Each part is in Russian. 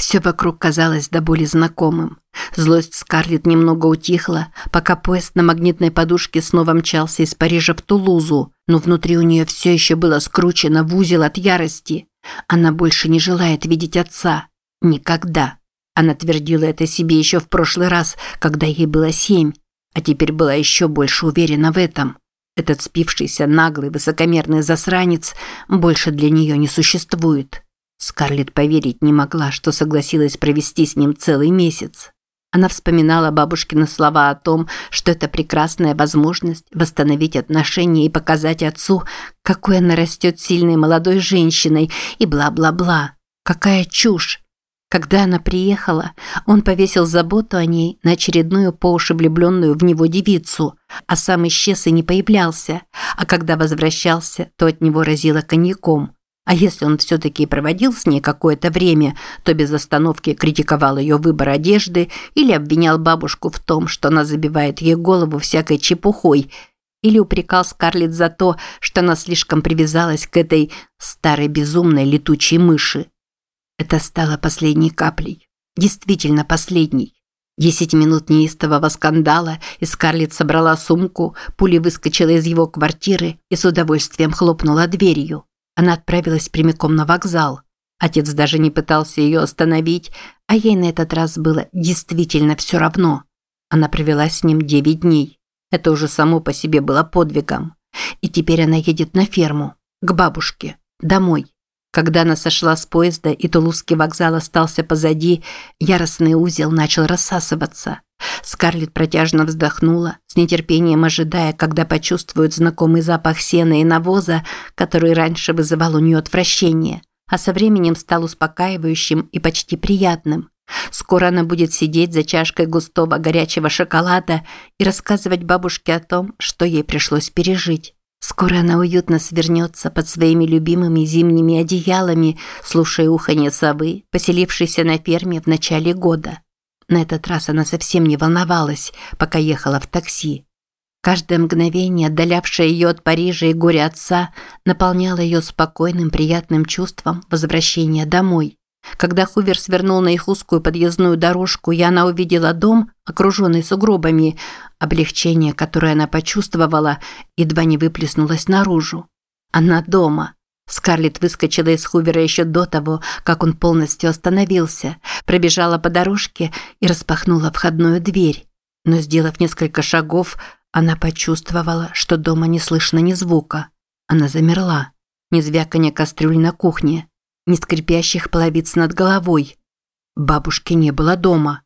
Все вокруг казалось до боли знакомым. Злость Скарлетт немного утихла, пока поезд на магнитной подушке снова мчался из Парижа в Тулузу, но внутри у нее все еще было скручено в узел от ярости. Она больше не желает видеть отца. Никогда. Она твердила это себе еще в прошлый раз, когда ей было семь, а теперь была еще больше уверена в этом. Этот спившийся, наглый, высокомерный засранец больше для нее не существует. Скарлетт поверить не могла, что согласилась провести с ним целый месяц. Она вспоминала бабушкины слова о том, что это прекрасная возможность восстановить отношения и показать отцу, какой она растет сильной молодой женщиной и бла-бла-бла. Какая чушь! Когда она приехала, он повесил заботу о ней на очередную по уши влюбленную в него девицу, а сам исчез и не появлялся, а когда возвращался, то от него разило коньяком. А если он все-таки проводил с ней какое-то время, то без остановки критиковал ее выбор одежды или обвинял бабушку в том, что она забивает ей голову всякой чепухой, или упрекал Скарлетт за то, что она слишком привязалась к этой старой безумной летучей мыши. Это стало последней каплей. Действительно последней. Десять минут неистового скандала, и Скарлетт собрала сумку, пули выскочила из его квартиры и с удовольствием хлопнула дверью. Она отправилась прямиком на вокзал. Отец даже не пытался ее остановить, а ей на этот раз было действительно все равно. Она провела с ним девять дней. Это уже само по себе было подвигом. И теперь она едет на ферму, к бабушке, домой. Когда она сошла с поезда и Тулузский вокзал остался позади, яростный узел начал рассасываться. Скарлетт протяжно вздохнула, с нетерпением ожидая, когда почувствует знакомый запах сена и навоза, который раньше вызывал у нее отвращение, а со временем стал успокаивающим и почти приятным. Скоро она будет сидеть за чашкой густого горячего шоколада и рассказывать бабушке о том, что ей пришлось пережить. Скоро она уютно свернется под своими любимыми зимними одеялами, слушая уханье совы, поселившейся на ферме в начале года. На этот раз она совсем не волновалась, пока ехала в такси. Каждое мгновение, отдалявшее ее от Парижа и горя отца, наполняло ее спокойным, приятным чувством возвращения домой. Когда Хувер свернул на их узкую подъездную дорожку, и она увидела дом, окруженный сугробами, облегчение, которое она почувствовала, едва не выплеснулось наружу. Она дома. Скарлетт выскочила из Хувера еще до того, как он полностью остановился, пробежала по дорожке и распахнула входную дверь. Но, сделав несколько шагов, она почувствовала, что дома не слышно ни звука. Она замерла. Ни звяканья кастрюль на кухне, ни скрипящих половиц над головой. Бабушки не было дома.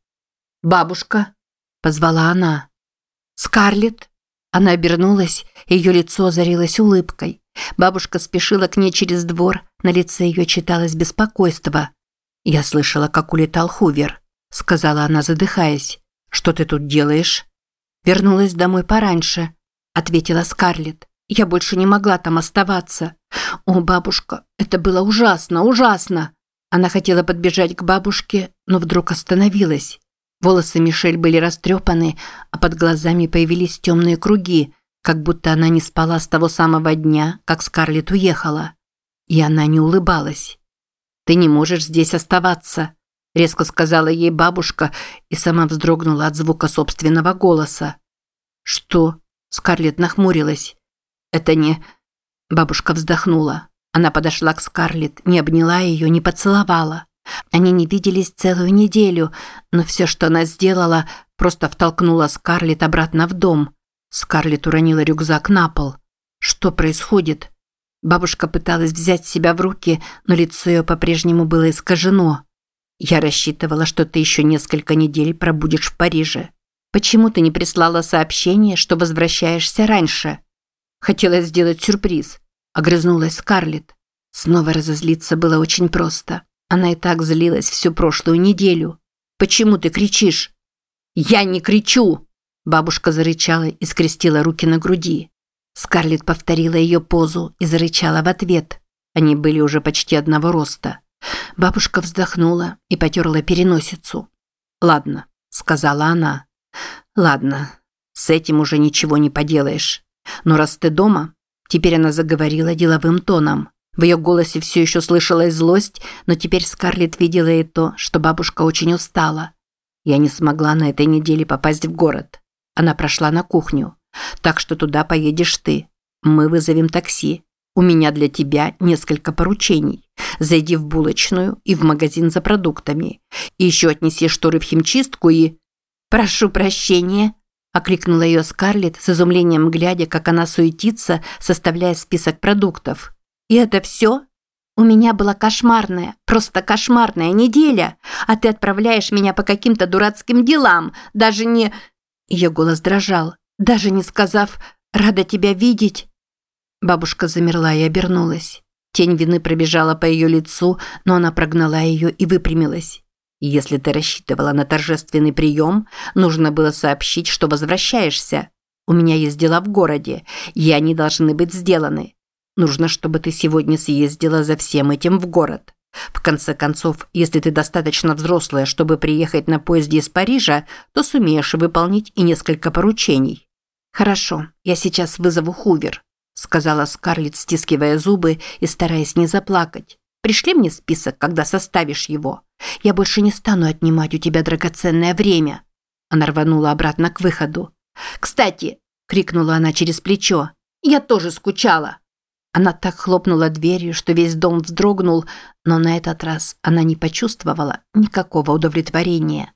«Бабушка!» – позвала она. «Скарлетт!» Она обернулась, ее лицо озарилось улыбкой. Бабушка спешила к ней через двор, на лице ее читалось беспокойство. «Я слышала, как улетал Хувер», – сказала она, задыхаясь. «Что ты тут делаешь?» «Вернулась домой пораньше», – ответила Скарлетт. «Я больше не могла там оставаться. О, бабушка, это было ужасно, ужасно!» Она хотела подбежать к бабушке, но вдруг остановилась. Волосы Мишель были растрепаны, а под глазами появились темные круги – как будто она не спала с того самого дня, как Скарлетт уехала. И она не улыбалась. «Ты не можешь здесь оставаться», – резко сказала ей бабушка и сама вздрогнула от звука собственного голоса. «Что?» – Скарлетт нахмурилась. «Это не...» Бабушка вздохнула. Она подошла к Скарлетт, не обняла ее, не поцеловала. Они не виделись целую неделю, но все, что она сделала, просто втолкнула Скарлетт обратно в дом. Скарлетт уронила рюкзак на пол. Что происходит? Бабушка пыталась взять себя в руки, но лицо ее по-прежнему было искажено. Я рассчитывала, что ты еще несколько недель пробудешь в Париже. Почему ты не прислала сообщение, что возвращаешься раньше? Хотела сделать сюрприз. Огрызнулась Скарлетт. Снова разозлиться было очень просто. Она и так злилась всю прошлую неделю. Почему ты кричишь? Я не кричу, Бабушка зарычала и скрестила руки на груди. Скарлетт повторила ее позу и зарычала в ответ. Они были уже почти одного роста. Бабушка вздохнула и потерла переносицу. «Ладно», – сказала она. «Ладно, с этим уже ничего не поделаешь. Но раз ты дома...» Теперь она заговорила деловым тоном. В ее голосе все еще слышалась злость, но теперь Скарлетт видела и то, что бабушка очень устала. Я не смогла на этой неделе попасть в город. Она прошла на кухню. Так что туда поедешь ты. Мы вызовем такси. У меня для тебя несколько поручений. Зайди в булочную и в магазин за продуктами. И еще отнеси шторы в химчистку и... «Прошу прощения», – окликнула ее Скарлетт с изумлением глядя, как она суетится, составляя список продуктов. «И это все? У меня была кошмарная, просто кошмарная неделя, а ты отправляешь меня по каким-то дурацким делам, даже не...» Ее голос дрожал, даже не сказав «рада тебя видеть». Бабушка замерла и обернулась. Тень вины пробежала по ее лицу, но она прогнала ее и выпрямилась. Если ты рассчитывала на торжественный прием, нужно было сообщить, что возвращаешься. У меня есть дела в городе, и они должны быть сделаны. Нужно, чтобы ты сегодня съездила за всем этим в город. В конце концов, если ты достаточно взрослая, чтобы приехать на поезде из Парижа, то сумеешь выполнить и несколько поручений. Хорошо, я сейчас вызову Хувер, сказала Скарлетт, стискивая зубы и стараясь не заплакать. Пришли мне список, когда составишь его. Я больше не стану отнимать у тебя драгоценное время. Она рванула обратно к выходу. Кстати, крикнула она через плечо. Я тоже скучала. Она так хлопнула дверью, что весь дом вздрогнул, но на этот раз она не почувствовала никакого удовлетворения.